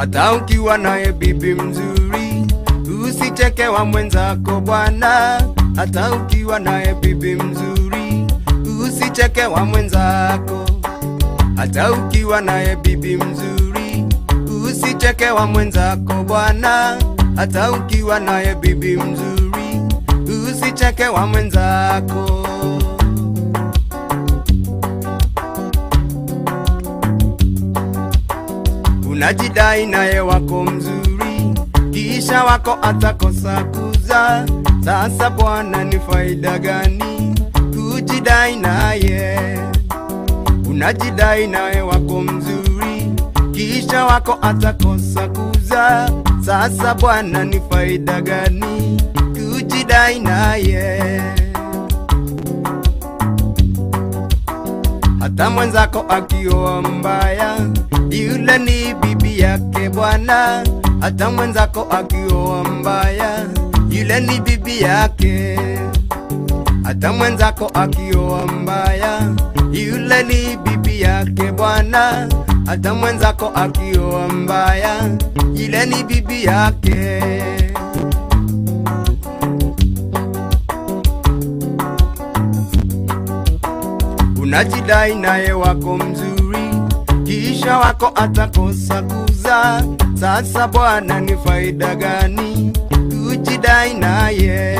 hata ukiwa naye bibi mzuri, usichekewa mwenzako bwana. Hata ukiwa naye bibi mzuri, usichekewa mwenzako. Hata ukiwa naye bibi mzuri, usichekewa mwenzako bwana. Hata ukiwa naye bibi mzuri, usichekewa mwenzako. Unajidai naye wako mzuri, kisha wako atakosa kuza. Sasa bwana, ni faida gani kujidai naye? Unajidai naye wako mzuri, kisha wako atakosa kuza. Sasa bwana, ni faida gani kujidai naye? Hata mwenzako akioa mbaya, yule ni bibi yake bwana. Hata mwenzako akioa mbaya, yule ni bibi yake. Hata mwenzako akioa mbaya, yule ni bibi yake bwana. Hata mwenzako akioa mbaya, yule ni bibi yake. Unajidai naye wako mzuri, kisha wako atakosa kuza. Sasa bwana, ni faida gani kujidai naye?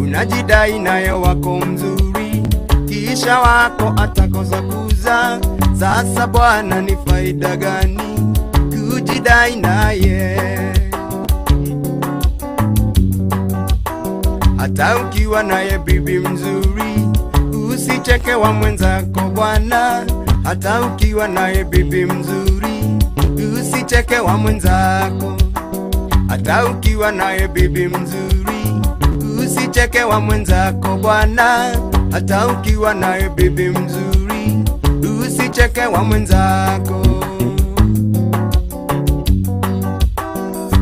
Unajidai naye wako mzuri, kisha wako atakosa kuza. Sasa bwana, ni faida gani kujidai naye? Hata ukiwa naye bibi mzuri, usicheke wa mwenzako bwana. Hata ukiwa naye bibi mzuri, usicheke wa mwenzako. Hata ukiwa naye bibi mzuri, usicheke wa mwenzako bwana. Hata ukiwa naye bibi mzuri, usicheke wa mwenzako.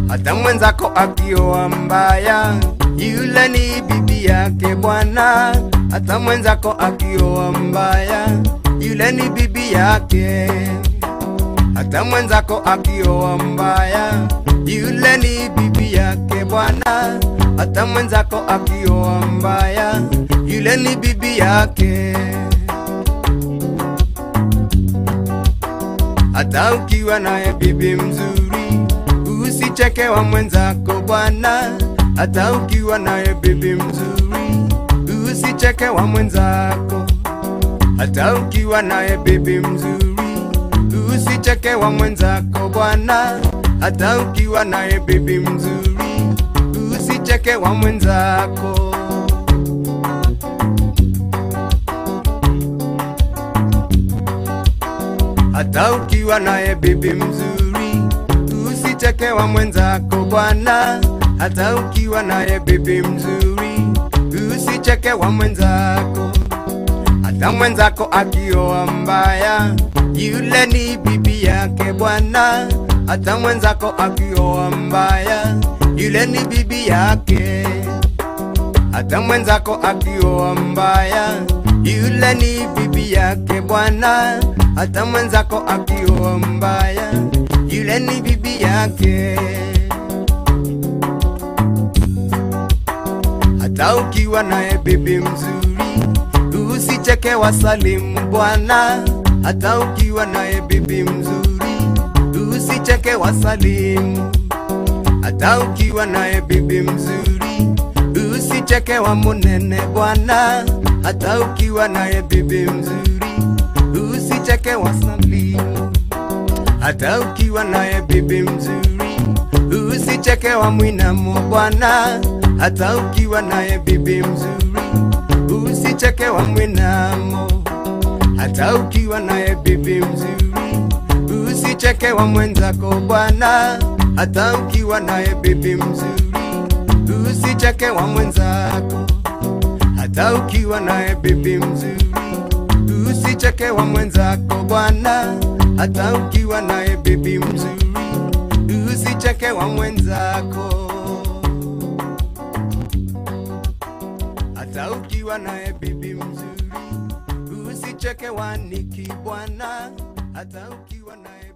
Hata mwenzako akioa mbaya, yule ni bibi yake bwana. Hata mwenzako akioa mbaya, yule ni bibi yake. Hata mwenzako akioa mbaya, yule ni bibi yake bwana. Hata mwenzako akioa mbaya, yule ni bibi yake. Hata ukiwa naye bibi mzuri, usicheke wa mwenzako bwana. Hata ukiwa naye bibi mzuri, usicheke wa mwenzako. Hata ukiwa naye bibi mzuri, usicheke wa mwenzako bwana. Hata ukiwa naye bibi mzuri, usicheke wa mwenzako. Hata ukiwa naye bibi mzuri, usicheke wa mwenzako bwana. Hata ukiwa naye bibi mzuri, usicheke wa mwenzako. Hata mwenzako akioa mbaya, yule ni bibi yake bwana. Hata mwenzako akioa mbaya, yule ni bibi yake. Hata mwenzako akioa mbaya, yule ni bibi yake bwana. Hata mwenzako akioa mbaya, yule ni bibi yake. Hata ukiwa naye bibi mzuri, usicheke wasalimu bwana. Hata ukiwa naye bibi mzuri, usicheke wasalimu. Hata ukiwa naye bibi mzuri, usicheke wa munene bwana. Hata ukiwa naye bibi mzuri, usicheke wasalimu. Hata ukiwa naye bibi mzuri, usicheke wa mwinamo bwana. Hata ukiwa naye bibi mzuri, usicheke wa mwinamo. Hata ukiwa naye bibi mzuri, usicheke wa mwenzako bwana. Hata ukiwa naye bibi mzuri, usicheke wa mwenzako. Hata ukiwa naye bibi mzuri, usicheke wa mwenzako bwana. Hata ukiwa naye bibi mzuri, usicheke wa mwenzako. Naye bibi mzuri, usicheke wa Niki bwana. Hata ukiwa naye